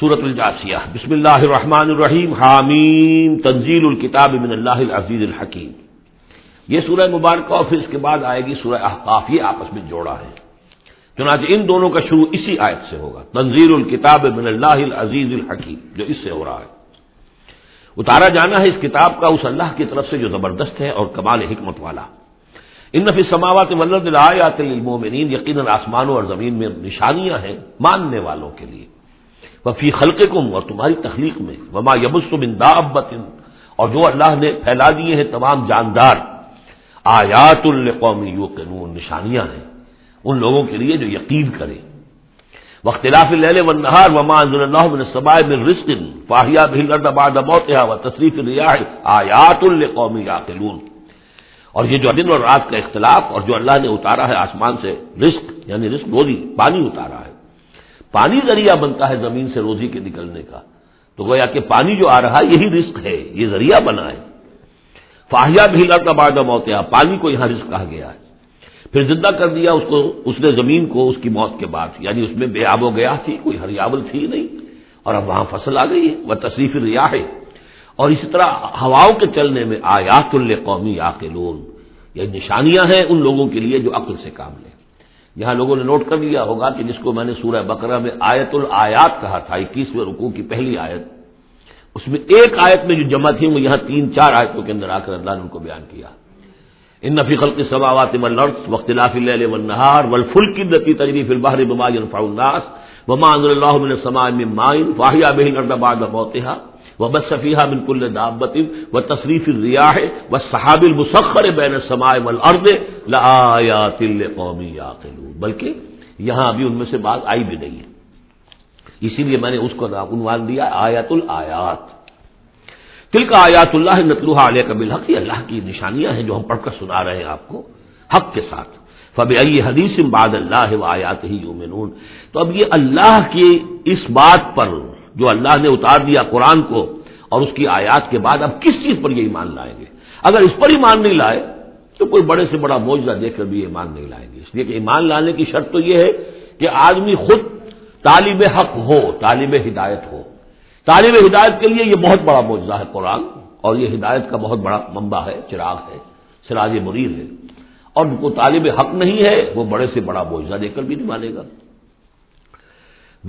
سورت الجاسیہ۔ بسم اللہ الرحمن الرحیم۔ حامیم۔ تنزیل الکتاب من اللہ العزیز الحکیم۔ یہ سورہ مبارکہ اور پھر اس کے بعد آئے گی سورہ احقاف۔ یہ آپس میں جوڑا ہے۔ چنانچہ ان دونوں کا شروع اسی آیت سے ہوگا۔ تنزیل الکتاب من اللہ العزیز الحکیم، جو اس سے ہو رہا ہے۔ اتارا جانا ہے اس کتاب کا اس اللہ کی طرف سے جو زبردست ہے اور کمال حکمت والا۔ ان نفی سماوات ولد الآیات للمؤمنین، یقیناً آسمانوں اور زمین میں نشانیاں ہیں ماننے والوں کے لیے۔ وفی خلق اور تمہاری تخلیق میں، وما یبس بن دابت، اور جو اللہ نے پھیلا دیے ہیں تمام جاندار۔ آیات القومی یو نشانیاں ہیں ان لوگوں کے لیے جو یقین کرے وختلاف لہل و نہار وما اللہ من سبائے من رسق فاہیا بھی بعد موتها و تصریف الریاح آیات القومی یاقلون۔ اور یہ جو دن اور رات کا اختلاف، اور جو اللہ نے اتارا ہے آسمان سے رزق یعنی رزق روزی، پانی اتارا ہے۔ پانی ذریعہ بنتا ہے زمین سے روزی کے نکلنے کا۔ تو گویا کہ پانی جو آ رہا ہے یہی رزق ہے، یہ ذریعہ بنا ہے۔ فاہیا بھی لڑکا بادہ موتیا پانی کو یہاں رزق کہا گیا ہے۔ پھر زندہ کر دیا اس کو، اس نے زمین کو اس کی موت کے بعد۔ یعنی اس میں بے آب و گیا تھی، کوئی ہریاول تھی نہیں۔ اور اب وہاں فصل آ گئی ہے، وہ تصریف ریا ہے۔ اور اسی طرح ہواؤں کے چلنے میں آیات القومی آ کے یہ نشانیاں ہیں ان لوگوں کے لیے جو عقل سے کام لیں۔ یہاں لوگوں نے نوٹ کر لیا ہوگا کہ جس کو میں نے سورہ بقرہ میں آیت الآیات کہا تھا، اکیسویں رکوع کی پہلی آیت، اس میں ایک آیت میں جو جمع تھی، وہ یہاں تین چار آیتوں کے اندر آ کر اللہ نے ان کو بیان کیا۔ ان نفی خلق سماوات ملرس وقت الفیل ونہار ولفل کی دتی تجریف الباہر بما الناس وما اللہ من السماء من مائن فاہیا بہن بعد موتها وہ بس صفیہ بالکل دعبت و تصریف ریاح و صحاب المسخر بین سمائے ارد قومی بلکہ یہاں ابھی ان میں سے بات آئی بھی نہیں ہے. اسی لیے میں نے اس کو عنوان دیا، آیات الآیات. تل کا آیات اللہ نتلوحا علیہ قبل حق یہ اللہ کی نشانیاں ہیں جو ہم پڑھ کر سنا رہے ہیں آپ کو، حق کے ساتھ. فب ائی حدیث باد اللہ و آیات ہی یومنون تو اب یہ اللہ کی اس بات پر جو اللہ نے اتار دیا قرآن کو اور اس کی آیات کے بعد اب کس چیز پر یہ ایمان لائیں گے؟ اگر اس پر ایمان نہیں لائے تو کوئی بڑے سے بڑا موجودہ دیکھ کر بھی ایمان نہیں لائیں گے۔ اس لیے کہ ایمان لانے کی شرط تو یہ ہے کہ آدمی خود طالب حق ہو، طالب ہدایت ہو۔ طالب ہدایت کے لیے یہ بہت بڑا موجودہ ہے قرآن اور یہ ہدایت کا بہت بڑا منبع ہے، چراغ ہے، سراج مریر ہے۔ اور کو طالب حق نہیں ہے، وہ بڑے سے بڑا موجودہ دیکھ کر بھی نہیں مانے گا۔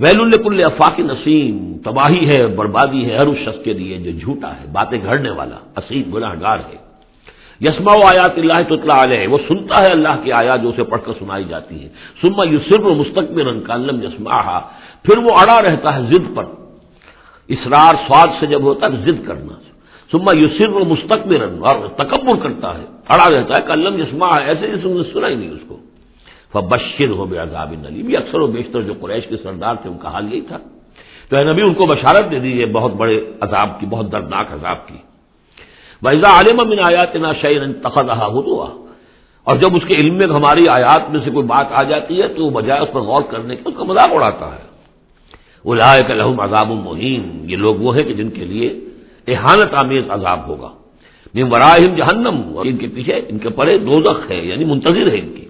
ویل الکل افاق نسیم، تباہی ہے، بربادی ہے، ہر اس شخص کے لیے جو جھوٹا ہے، باتیں گھڑنے والا اسیم گناہ گار ہے۔ یسما و آیات اللہ تو اطلاع علیہ، وہ سنتا ہے اللہ کی آیات جو اسے پڑھ کر سنائی جاتی ہے سما یو صرف مستقبل کالم یسما پھر وہ اڑا رہتا ہے ضد پر۔ اسرار سواد سے جب ہوتا ہے ضد کرنا۔ سما یو صرف مستقبل اور تکبر کرتا ہے۔ اڑا رہتا ہے کالم یسما ایسے جیسے سنا ہی نہیں اس کو۔ بشر ہو بے عذاب نلیم یہ اکثر و بیشتر جو قریش کے سردار تھے، ان کا حال یہی تھا۔ تو اے نبی، ان کو بشارت دے دیجیے بہت بڑے عذاب کی، بہت دردناک عذاب کی۔ ویزا عالم امن آیات نا شعین تخذہ ہوا اور جب اس کے علم میں ہماری آیات میں سے کوئی بات آ جاتی ہے، تو وہ بجائے اس پر غور کرنے کے، اس کا مذاق اڑاتا ہے۔ وہ لائے کہ لہم عذاب المحین یہ لوگ وہ ہیں کہ جن کے لیے احانت آمیز عذاب ہوگا۔ وراہم جہنم۔ ان کے پیچھے، ان کے پڑے دوزخ ہے یعنی منتظر ہے ان کی۔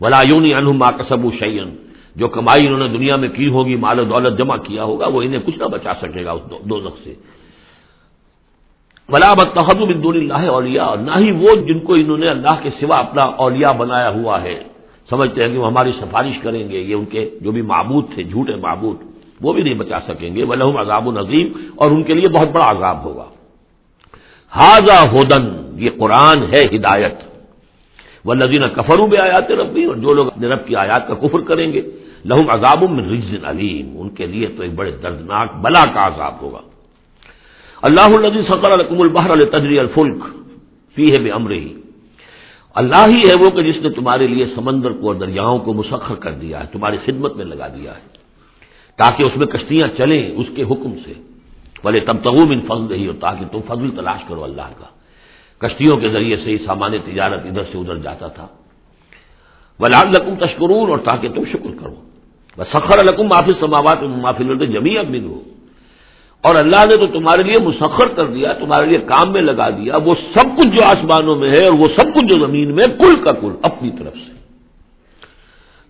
ولا یونی انما کسب شعین جو کمائی انہوں نے دنیا میں کی ہوگی، مال و دولت جمع کیا ہوگا، وہ انہیں کچھ نہ بچا سکے گا اس دو سے۔ ولا بتحد بندون اللہ اولیا اور نہ ہی وہ جن کو انہوں نے اللہ کے سوا اپنا اولیاء بنایا ہوا ہے۔ سمجھتے ہیں کہ وہ ہماری سفارش کریں گے، یہ ان کے جو بھی معبود تھے جھوٹے معبود، وہ بھی نہیں بچا سکیں گے۔ ولہم عذاب النظیم اور ان کے لیے بہت بڑا عذاب ہوگا۔ حاضہ ہودن یہ قرآن ہے ہدایت۔ وہ لذین کفروں میں آیات ربی، اور جو لوگ اپنے رب کی آیات کا کفر کریں گے، لہم عذاب من رجز علیم، ان کے لیے تو ایک بڑے دردناک بلا کا عذاب ہوگا۔ اللہ النزی سقر القم البحر التجری الفلک فی ہے بے امر ہی اللہ ہی ہے وہ کہ جس نے تمہارے لیے سمندر کو اور دریاؤں کو مسخر کر دیا ہے، تمہاری خدمت میں لگا دیا ہے۔ تاکہ اس میں کشتیاں چلیں اس کے حکم سے۔ بولے تب تغم ان فضل رہی ہو تاکہ تم فضل تلاش کرو اللہ کا۔ کشتیوں کے ذریعے سے ہی سامان تجارت ادھر سے ادھر جاتا تھا۔ ولاد لکم تشکرون اور تاکہ تم شکر کرو۔ سخر القم معافی سماوات معافی لڑتے جمی امین ہو اور اللہ نے تو تمہارے لیے مسخر کر دیا، تمہارے لیے کام میں لگا دیا۔ وہ سب کچھ جو آسمانوں میں ہے اور وہ سب کچھ جو زمین میں کل کا کل، اپنی طرف سے۔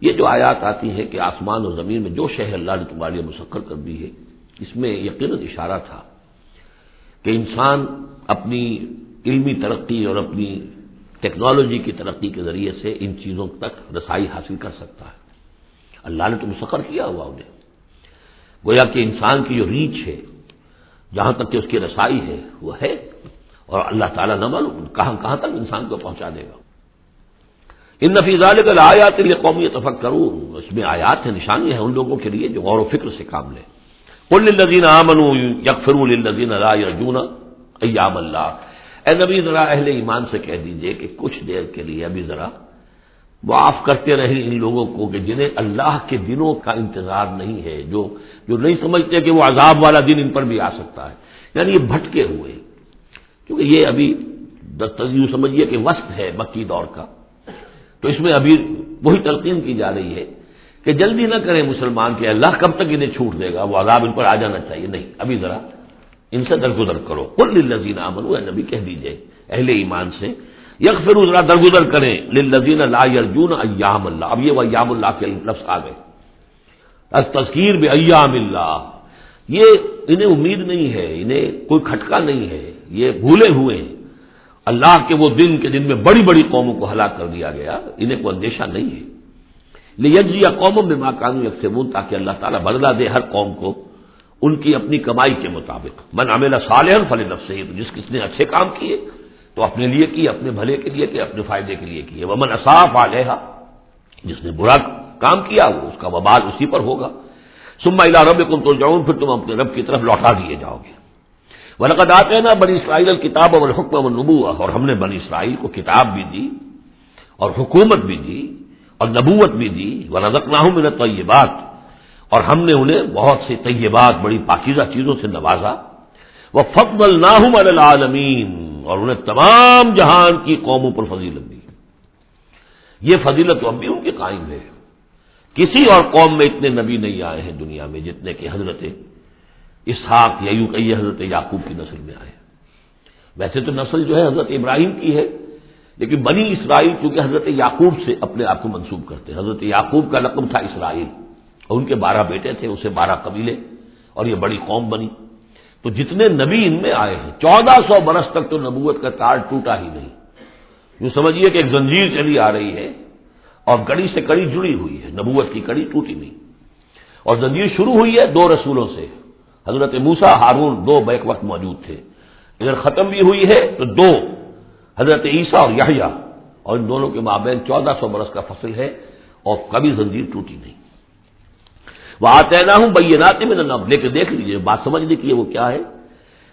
یہ جو آیات آتی ہے کہ آسمان اور زمین میں جو شہر اللہ نے تمہارے لیے مسخر کر دی ہے۔ اس میں یقیناً اشارہ تھا کہ انسان اپنی علمی ترقی اور اپنی ٹیکنالوجی کی ترقی کے ذریعے سے ان چیزوں تک رسائی حاصل کر سکتا ہے۔ اللہ نے تو مسخر کیا ہوا انہیں۔ گویا کہ انسان کی جو ریچ ہے، جہاں تک کہ اس کی رسائی ہے، وہ ہے۔ اور اللہ تعالیٰ نہ معلوم کہاں کہاں تک انسان کو پہنچا دے گا۔ ان نفیز آیات قومی تفق کروں اس میں آیات ہے نشانی ہے ان لوگوں کے لیے جو غور و فکر سے کام لے الزین امن یکفر الزین اللہ ایام اللہ۔ اے نبی ذرا اہل ایمان سے کہہ دیجیے کہ کچھ دیر کے لیے ابھی ذرا معاف کرتے رہیں ان لوگوں کو کہ جنہیں اللہ کے دنوں کا انتظار نہیں ہے، جو جو نہیں سمجھتے کہ وہ عذاب والا دن ان پر بھی آ سکتا ہے۔ یعنی یہ بھٹکے ہوئے۔ کیونکہ یہ ابھی یوں سمجھیے کہ وسط ہے مکی دور کا۔ تو اس میں ابھی وہی تلقین کی جا رہی ہے کہ جلدی نہ کریں مسلمان کہ اللہ کب تک انہیں چھوٹ دے گا، وہ عذاب ان پر آ جانا چاہیے۔ نہیں، ابھی ذرا ان سے درگزر کرو۔ کل لذین امن نبی کہہ دیجیے، اہل ایمان سے یک پھر ذرا درگزر کریں۔ لذین لا یرجون ایام اللہ۔ اب یہ وہ ایام اللہ کے لفظ آ گئے۔ تذکیر بھی ایام اللہ۔ یہ انہیں امید نہیں ہے، انہیں کوئی کھٹکا نہیں ہے۔ یہ بھولے ہوئے ہیں۔ اللہ کے وہ دن کے دن میں بڑی بڑی قوموں کو ہلاک کر دیا گیا۔ انہیں کوئی اندیشہ نہیں ہے۔ لیجی یا قوموں میں ماں قانون یکسبون، تاکہ اللہ تعالیٰ بدلا دے ہر قوم کو۔ ان کی اپنی کمائی کے مطابق۔ من عملہ صالح فل نف سے جس کس نے اچھے کام کیے، تو اپنے لیے کیے، اپنے بھلے کے لیے کیے، اپنے فائدے کے لیے کیے۔ وہ من اصاف آ جس نے برا کام کیا، وہ اس کا وبال اسی پر ہوگا۔ سما الا رب کم تو جاؤں پھر تم اپنے رب کی طرف لوٹا دیے جاؤ گے۔ ولقد آتے ہیں نا بنی اسرائیل کتاب اور حکم و نبوا اور ہم نے بنی اسرائیل کو کتاب بھی دی، اور حکومت بھی دی، اور نبوت بھی دی۔ وہ نہ ہوں میں تو یہ بات اور ہم نے انہیں بہت سے طیبات، بڑی پاکیزہ چیزوں سے نوازا۔ وہ فقب الناہم العالمین اور انہیں تمام جہان کی قوموں پر فضیلت دی۔ یہ فضیلت اب بھی ان کے قائم ہے۔ کسی اور قوم میں اتنے نبی نہیں آئے ہیں دنیا میں جتنے کہ حضرت اسحاق یا یوں کہیے حضرت یعقوب کی نسل میں آئے۔ ویسے تو نسل جو ہے حضرت ابراہیم کی ہے، لیکن بنی اسرائیل کیونکہ حضرت یعقوب سے اپنے آپ کو منسوب کرتے ہیں۔ حضرت یعقوب کا رقم تھا اسرائیل۔ اور ان کے بارہ بیٹے تھے، اسے بارہ قبیلے، اور یہ بڑی قوم بنی۔ تو جتنے نبی ان میں آئے ہیں، چودہ سو برس تک تو نبوت کا تار ٹوٹا ہی نہیں۔ یوں سمجھیے کہ ایک زنجیر چلی آ رہی ہے، اور کڑی سے کڑی جڑی ہوئی ہے، نبوت کی کڑی ٹوٹی نہیں۔ اور زنجیر شروع ہوئی ہے دو رسولوں سے۔ حضرت موسا ہارون دو بیک وقت موجود تھے۔ اگر ختم بھی ہوئی ہے تو دو، حضرت عیسیٰ اور یحییٰ۔ اور ان دونوں کے مابین چودہ سو برس کا فصل ہے، اور کبھی زنجیر ٹوٹی نہیں۔ وہ آتے نہ ہوں بینات میں نہ لے کے دیکھ لیجیے بات سمجھنے کی وہ کیا ہے؟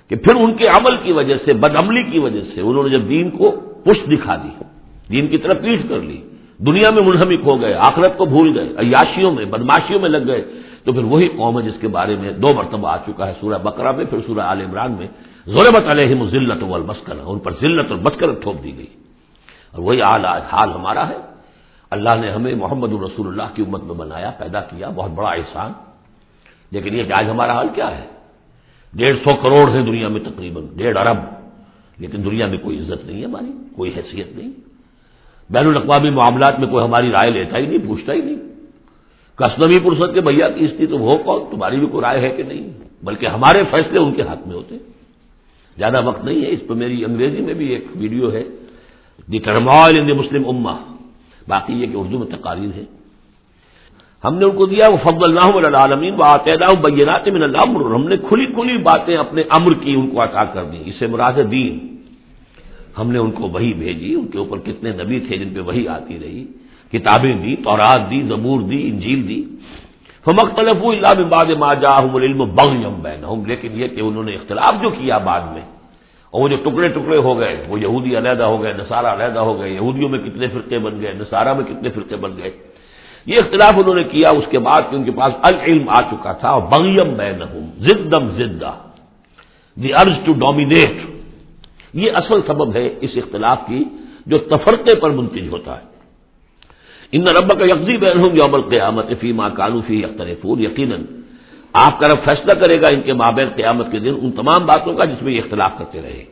کہ پھر ان کے عمل کی وجہ سے بدعملی کی وجہ سے انہوں نے جب دین کو پش دکھا دی، دین کی طرف پیٹ کر لی، دنیا میں منہمک ہو گئے، آخرت کو بھول گئے، عیاشیوں میں بدماشیوں میں لگ گئے، تو پھر وہی قوم ہے جس کے بارے میں دو مرتبہ آ چکا ہے سورہ بکرا میں، پھر سورہ عال عمران میں۔ ضرورت علیہم ذلت والمسکنہ، ان پر ذلت اور مسکرت ٹھوک دی گئی۔ اور وہی حال ہمارا ہے۔ اللہ نے ہمیں محمد الرسول اللہ کی امت میں بنایا، پیدا کیا، بہت بڑا احسان۔ لیکن یہ کہ آج ہمارا حال کیا ہے؟ ڈیڑھ سو کروڑ ہے دنیا میں تقریباً، ڈیڑھ ارب۔ لیکن دنیا میں کوئی عزت نہیں ہے ہماری، کوئی حیثیت نہیں۔ بین الاقوامی معاملات میں کوئی ہماری رائے لیتا ہی نہیں، پوچھتا ہی نہیں۔ کسنوی پرسد کے بھیا کی استھی تم ہو کون؟ تمہاری بھی کوئی رائے ہے کہ نہیں؟ بلکہ ہمارے فیصلے ان کے ہاتھ میں ہوتے۔ زیادہ وقت نہیں ہے، اس پہ میری انگریزی میں بھی ایک ویڈیو ہے۔ دی ٹرمائل ان دی مسلم اما باقی یہ کہ اردو میں تقاریر ہے۔ ہم نے ان کو دیا، وہ فضل اللہ عالمین و بینات من اللہ ہم نے کھلی کھلی باتیں اپنے امر کی ان کو عطا کر دی اسے مراد دین۔ ہم نے ان کو وہی بھیجی، ان کے اوپر کتنے نبی تھے جن پہ وہی آتی رہی۔ کتابیں دی، تورات دی، زبور دی، انجیل دی۔ فمختلف اللہ باد ما جاہم العلم بغیم بینہم لیکن یہ کہ انہوں نے اختلاف جو کیا بعد میں اور وہ جو ٹکڑے ٹکڑے ہو گئے، وہ یہودی علیحدہ ہو گئے، نصارہ علیحدہ ہو گئے، یہودیوں میں کتنے فرقے بن گئے، نصارہ میں کتنے فرقے بن گئے۔ یہ اختلاف انہوں نے کیا، اس کے بعد کہ ان کے پاس العلم آ چکا تھا اور بغیم بینہم، زدم زدہ دی ارج ٹو ڈومینیٹ۔ یہ اصل سبب ہے اس اختلاف کی، جو تفرقے پر منتج ہوتا ہے۔ ان رب کا یکزی بین ہوں یوم القیامت فی ماں کانو فی اختر پور یقیناً آپ کا رب فیصلہ کرے گا ان کے مابین قیامت کے دن ان تمام باتوں کا جس میں یہ اختلاف کرتے رہے۔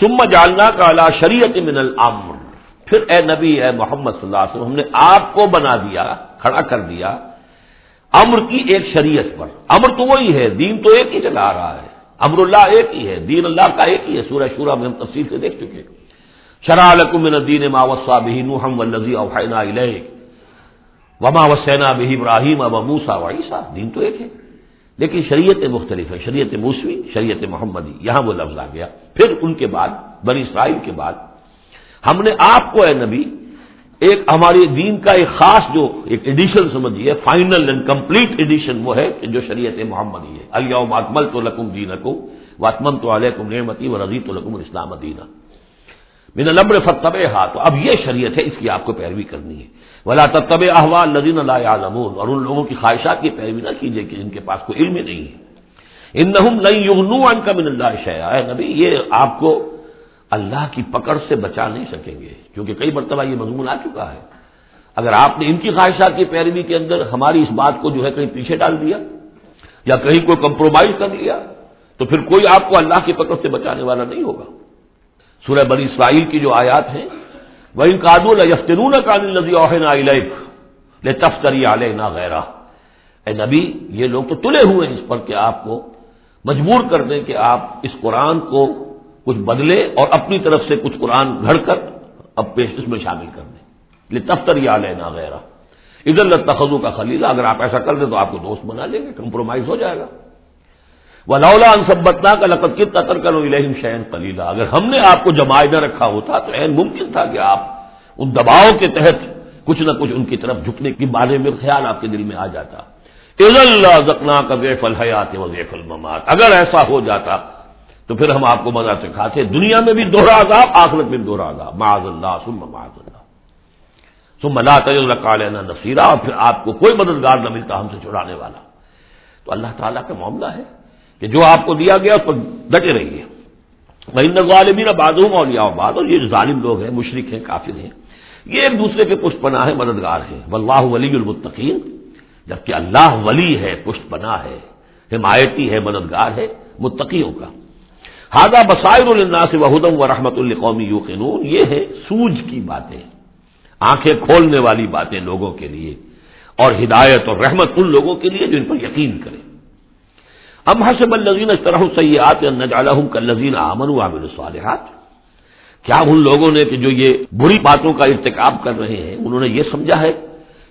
سما جالنا کا اعلیٰ شریعت من العمر پھر اے نبی، اے محمد صلی اللہ علیہ وسلم، ہم نے آپ کو بنا دیا، کھڑا کر دیا امر کی ایک شریعت پر۔ امر تو وہی ہے، دین تو ایک ہی چلا رہا ہے۔ امر اللہ ایک ہی ہے، دین اللہ کا ایک ہی ہے۔ سورہ شورہ میں ہم تفصیل سے دیکھ چکے شرح من الدین ما وصا به نوحم والذی اوحینا الیک۔ وما وسینا به ابراہیم ابا موسا وعیسا دین تو ایک ہے۔ لیکن شریعت مختلف ہے، شریعت موسوی، شریعت محمدی، یہاں وہ لفظ آ گیا۔ پھر ان کے بعد، بنی اسرائیل کے بعد، ہم نے آپ کو اے نبی، ایک ہمارے دین کا ایک خاص جو ایک ایڈیشن سمجھیے فائنل اینڈ کمپلیٹ ایڈیشن وہ ہے کہ جو شریعت محمدی ہے۔ الم اکمل تو لکم دین کو وطمن تو علیکم نعمتی و رضی تو لکم اسلام دینا من البر فتب ہا تو اب یہ شریعت ہے، اس کی آپ کو پیروی کرنی ہے۔ ولا تب احوال لدین اللہ عالمون اور ان لوگوں کی خواہشات کی پیروی نہ کیجیے کہ جن کے پاس کوئی علم نہیں ہے۔ ان نہ ان کا من اللہ شیا نبی، یہ آپ کو اللہ کی پکڑ سے بچا نہیں سکیں گے، کیونکہ کئی مرتبہ یہ مضمون آ چکا ہے۔ اگر آپ نے ان کی خواہشات کی پیروی کے اندر ہماری اس بات کو جو ہے کہیں پیچھے ڈال دیا، یا کہیں کوئی کمپرومائز کر لیا تو پھر کوئی آپ کو اللہ کی پکڑ سے بچانے والا نہیں ہوگا۔ سورہ بنی اسرائیل کی جو آیات ہیں وہ ان کادول یفترون کان الزی اوہنا تفتری علیہ نہ غیرہ اے نبی، یہ لوگ تو تلے ہوئے ہیں اس پر کہ آپ کو مجبور کر دیں کہ آپ اس قرآن کو کچھ بدلے اور اپنی طرف سے کچھ قرآن گھڑ کر اب پیش اس میں شامل کر دیں۔ لے تفتری علیہ نہ غیرہ ادھر تخذو کا خلیلہ اگر آپ ایسا کر دیں تو آپ کو دوست بنا لیں گے، کمپرومائز ہو جائے گا۔ وہ لولا انسبتنا کا لقت کت قطر کرو الہم شین خلیلا اگر ہم نے آپ کو جمائے نہ رکھا ہوتا تو این ممکن تھا کہ آپ ان دباؤ کے تحت کچھ نہ کچھ ان کی طرف جھکنے کے بارے میں خیال آپ کے دل میں آ جاتا۔ اللہ زکنا کا ویف الحیات و ویف المات اگر ایسا ہو جاتا تو پھر ہم آپ کو مزہ سے کھاتے دنیا میں بھی دوہرا عذاب، آخرت میں دوہرا عذاب۔ معاذ اللہ سم معاذ اللہ۔ سم اللہ تجل نصیرہ اور پھر آپ کو کوئی مددگار نہ ملتا ہم سے چھڑانے والا۔ تو اللہ تعالیٰ کا معاملہ ہے۔ کہ جو آپ کو دیا گیا اس پر ڈٹے رہیے مہند غالبین بادوم اور لیا بعد اور یہ جو ظالم لوگ ہیں مشرق ہیں، کافر ہیں، یہ ایک دوسرے کے پشت پناہ ہے مددگار ہیں۔ واللہ ولی المتقین، جبکہ اللہ ولی ہے، پشت پناہ ہے، حمایتی ہے، مددگار ہے، متقیوں کا۔ ہاضا بسائر الناس وحدم و رحمت القومی یو یہ ہے سوج کی باتیں، آنکھیں کھولنے والی باتیں لوگوں کے لیے، اور ہدایت اور رحمت ان لوگوں کے لیے جو ان پر یقین کریں۔ اب حسب الزین اس طرح سیاحت نجالحم کا لذین امن عامل الصالحات۔ کیا ان لوگوں نے کہ جو یہ بری باتوں کا ارتکاب کر رہے ہیں، انہوں نے یہ سمجھا ہے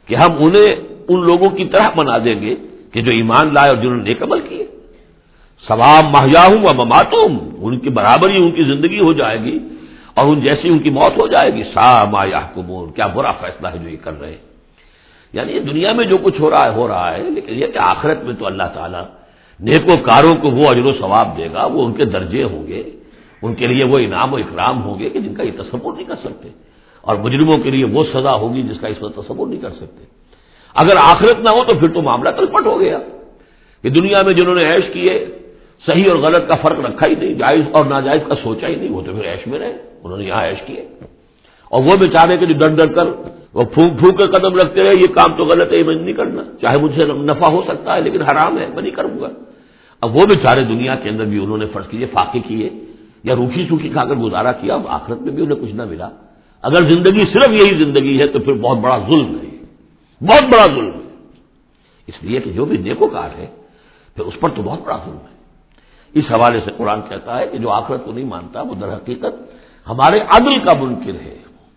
کہ ہم انہیں ان لوگوں کی طرح بنا دیں گے کہ جو ایمان لائے اور جنہوں نے نیک عمل کیے۔ ثواب ماہیا ہوں و مماتوں ان کی برابری ان کی زندگی ہو جائے گی اور ان جیسی ان کی موت ہو جائے گی۔ سا ما یا کیا برا فیصلہ ہے جو یہ کر رہے ہیں۔ یعنی یہ دنیا میں جو کچھ ہو رہا ہے، ہو رہا ہے، لیکن یہ کہ آخرت میں تو اللہ تعالیٰ نیک کاروں کو وہ اجر و ثواب دے گا، وہ ان کے درجے ہوں گے، ان کے لیے وہ انعام و اکرام ہوں گے کہ جن کا یہ تصور نہیں کر سکتے۔ اور مجرموں کے لیے وہ سزا ہوگی جس کا اس پر تصور نہیں کر سکتے۔ اگر آخرت نہ ہو تو پھر تو معاملہ تلپٹ ہو گیا۔ کہ دنیا میں جنہوں نے عیش کیے، صحیح اور غلط کا فرق رکھا ہی نہیں، جائز اور ناجائز کا سوچا ہی نہیں، وہ تو پھر عیش میں رہے، انہوں نے یہاں عیش کیے۔ اور وہ بیچارے کے جو ڈر ڈر کر وہ پھونک پھونک کے قدم رکھتے رہے یہ کام تو غلط ہے، یہ میں نہیں کرنا۔ چاہے مجھ سے نفع ہو سکتا ہے، لیکن حرام ہے، میں نہیں کروں گا۔ اب وہ بیچارے دنیا کے اندر بھی انہوں نے فرض کیے فاقے کیے، یا روکھی سوکھی کھا کر گزارا کیا، اب آخرت میں بھی انہیں کچھ نہ ملا۔ اگر زندگی صرف یہی زندگی ہے تو پھر بہت بڑا ظلم ہے۔ بہت بڑا ظلم ہے۔ اس لیے کہ جو بھی نیکوکار ہے، پھر اس پر تو بہت بڑا ظلم ہے۔ اس حوالے سے قرآن کہتا ہے کہ جو آخرت کو نہیں مانتا، وہ در حقیقت ہمارے عدل کا منکر ہے۔